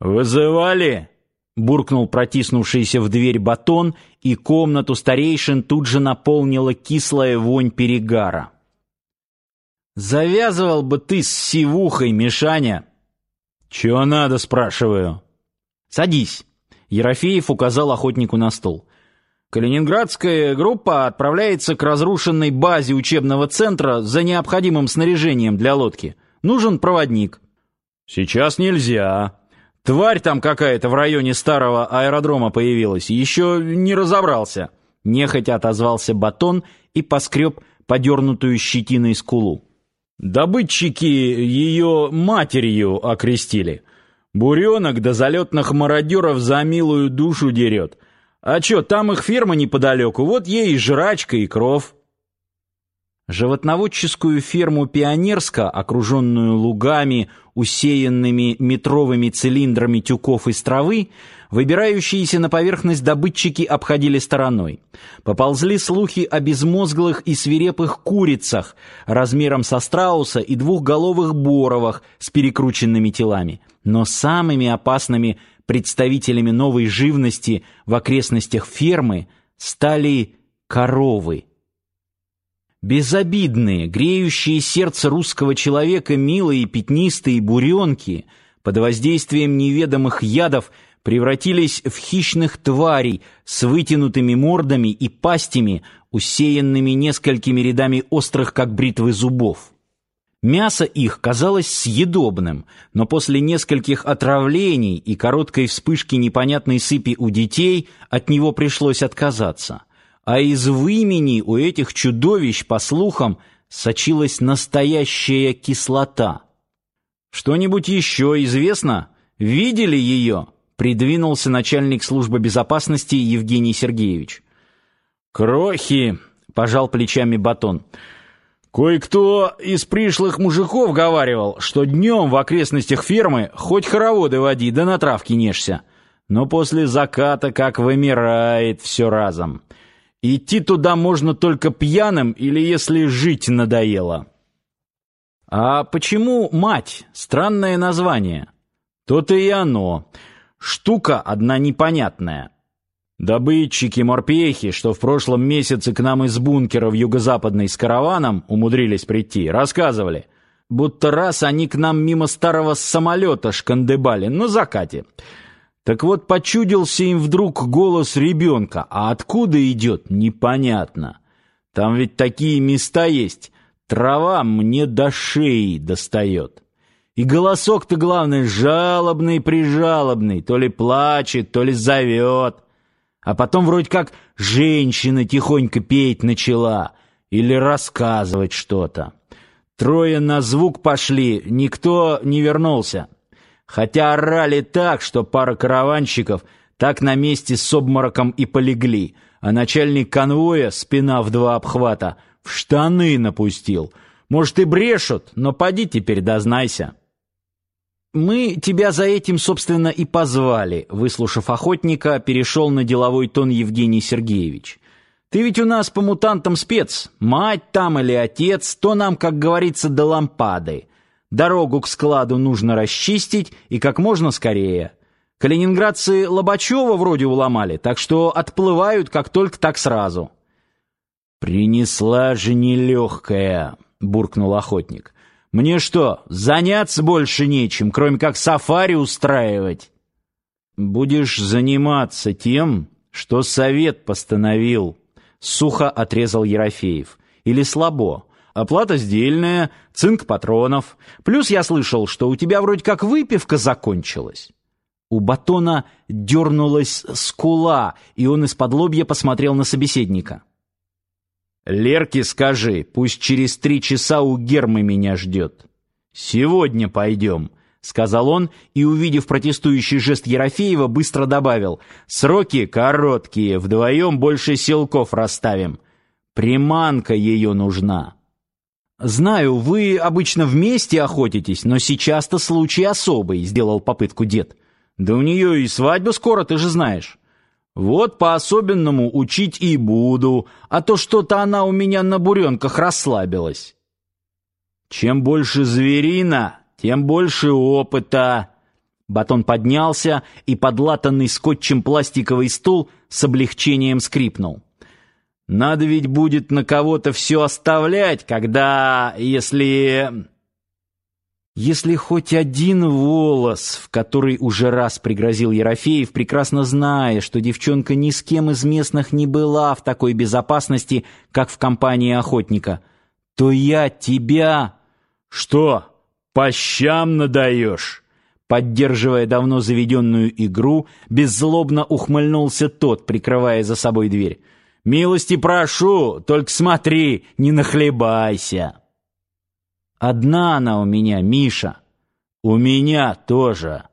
«Вызывали?» — буркнул протиснувшийся в дверь батон, и комнату старейшин тут же наполнила кислая вонь перегара. «Завязывал бы ты с сивухой, Мишаня!» «Чего надо?» — спрашиваю. «Садись!» — Ерофеев указал охотнику на стол. «Калининградская группа отправляется к разрушенной базе учебного центра за необходимым снаряжением для лодки. Нужен проводник». «Сейчас нельзя», Тварь там какая-то в районе старого аэродрома появилась, еще не разобрался. Нехотя отозвался батон и поскреб подернутую щетиной скулу. Добытчики ее матерью окрестили. Буренок до залетных мародеров за милую душу дерет. А чё, там их ферма неподалеку, вот ей и жрачка, и кров. Животноводческую ферму Пионерска, окруженную лугами, усеянными метровыми цилиндрами тюков из травы, выбирающиеся на поверхность добытчики обходили стороной. Поползли слухи о безмозглых и свирепых курицах размером со страуса и двухголовых боровах с перекрученными телами. Но самыми опасными представителями новой живности в окрестностях фермы стали коровы. Безобидные, греющие сердце русского человека милые пятнистые буренки под воздействием неведомых ядов превратились в хищных тварей с вытянутыми мордами и пастями, усеянными несколькими рядами острых, как бритвы, зубов. Мясо их казалось съедобным, но после нескольких отравлений и короткой вспышки непонятной сыпи у детей от него пришлось отказаться – а из вымени у этих чудовищ, по слухам, сочилась настоящая кислота. Что-нибудь еще известно? Видели ее? Придвинулся начальник службы безопасности Евгений Сергеевич. Крохи, пожал плечами Батон. Кое-кто из пришлых мужиков говаривал, что днем в окрестностях фермы хоть хороводы води, да на травке нежься. Но после заката как вымирает все разом. Идти туда можно только пьяным или если жить надоело. А почему мать? Странное название. То-то и оно. Штука одна непонятная. Добытчики-морпехи, что в прошлом месяце к нам из бункера в юго-западной с караваном умудрились прийти, рассказывали, будто раз они к нам мимо старого самолета шкандыбали на закате — так вот, почудился им вдруг голос ребенка, а откуда идет, непонятно. Там ведь такие места есть, трава мне до шеи достает. И голосок-то, главное, жалобный-прижалобный, то ли плачет, то ли зовет. А потом вроде как женщина тихонько петь начала или рассказывать что-то. Трое на звук пошли, никто не вернулся. Хотя орали так, что пара караванщиков так на месте с обмороком и полегли, а начальник конвоя, спина в два обхвата, в штаны напустил. Может, и брешут, но поди теперь дознайся. Мы тебя за этим, собственно, и позвали, выслушав охотника, перешел на деловой тон Евгений Сергеевич. Ты ведь у нас по мутантам спец, мать там или отец, то нам, как говорится, до лампады. Дорогу к складу нужно расчистить и как можно скорее. Калининградцы Лобачева вроде уломали, так что отплывают как только так сразу. «Принесла же нелегкая», — буркнул охотник. «Мне что, заняться больше нечем, кроме как сафари устраивать?» «Будешь заниматься тем, что совет постановил», — сухо отрезал Ерофеев. «Или слабо?» Оплата сдельная, цинк патронов. Плюс я слышал, что у тебя вроде как выпивка закончилась. У Батона дернулась скула, и он из-под лобья посмотрел на собеседника. «Лерке скажи, пусть через три часа у Гермы меня ждет. Сегодня пойдем», — сказал он, и, увидев протестующий жест Ерофеева, быстро добавил, «Сроки короткие, вдвоем больше силков расставим. Приманка ее нужна». «Знаю, вы обычно вместе охотитесь, но сейчас-то случай особый», — сделал попытку дед. «Да у нее и свадьба скоро, ты же знаешь». «Вот по-особенному учить и буду, а то что-то она у меня на буренках расслабилась». «Чем больше зверина, тем больше опыта», Батон поднялся, и подлатанный скотчем пластиковый стул с облегчением скрипнул. Надо ведь будет на кого-то все оставлять, когда, если... Если хоть один волос, в который уже раз пригрозил Ерофеев, прекрасно зная, что девчонка ни с кем из местных не была в такой безопасности, как в компании охотника, то я тебя... Что, по щам надаешь? Поддерживая давно заведенную игру, беззлобно ухмыльнулся тот, прикрывая за собой дверь. «Милости прошу, только смотри, не нахлебайся!» «Одна она у меня, Миша. У меня тоже!»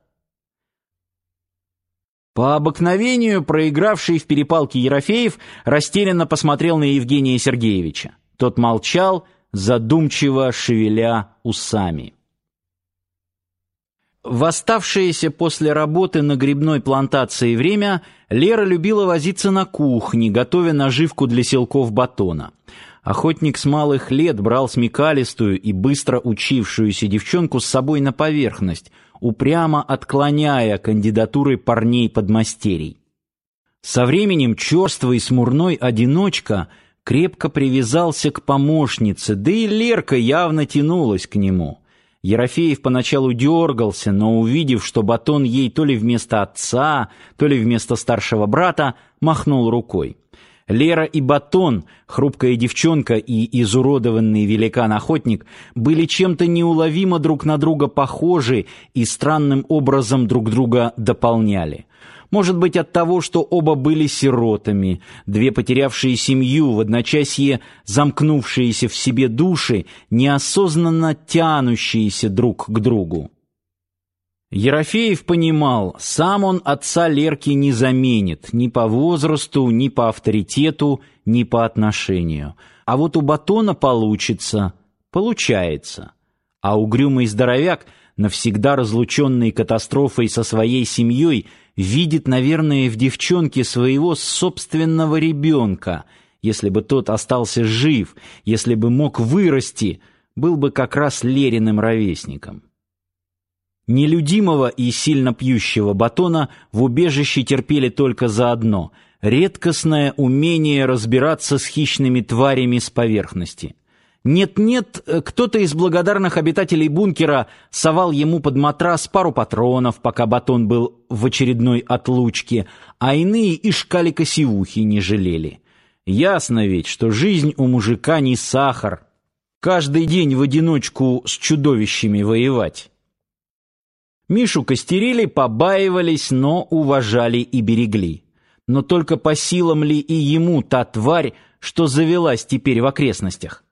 По обыкновению проигравший в перепалке Ерофеев растерянно посмотрел на Евгения Сергеевича. Тот молчал, задумчиво шевеля усами. В оставшееся после работы на грибной плантации время Лера любила возиться на кухне, готовя наживку для селков батона. Охотник с малых лет брал смекалистую и быстро учившуюся девчонку с собой на поверхность, упрямо отклоняя кандидатуры парней-подмастерий. Со временем черствый смурной одиночка крепко привязался к помощнице, да и Лерка явно тянулась к нему. Ерофеев поначалу дергался, но увидев, что батон ей то ли вместо отца, то ли вместо старшего брата, махнул рукой. Лера и Батон, хрупкая девчонка и изуродованный великан-охотник, были чем-то неуловимо друг на друга похожи и странным образом друг друга дополняли. Может быть, от того, что оба были сиротами, две потерявшие семью, в одночасье замкнувшиеся в себе души, неосознанно тянущиеся друг к другу. Ерофеев понимал, сам он отца Лерки не заменит ни по возрасту, ни по авторитету, ни по отношению. А вот у Батона получится, получается. А угрюмый здоровяк, навсегда разлученный катастрофой со своей семьей, видит, наверное, в девчонке своего собственного ребенка. Если бы тот остался жив, если бы мог вырасти, был бы как раз Лериным ровесником. Нелюдимого и сильно пьющего батона в убежище терпели только за одно — редкостное умение разбираться с хищными тварями с поверхности. Нет-нет, э, кто-то из благодарных обитателей бункера совал ему под матрас пару патронов, пока батон был в очередной отлучке, а иные и шкалика-сивухи не жалели. Ясно ведь, что жизнь у мужика не сахар. Каждый день в одиночку с чудовищами воевать. Мишу костерили, побаивались, но уважали и берегли. Но только по силам ли и ему та тварь, что завелась теперь в окрестностях?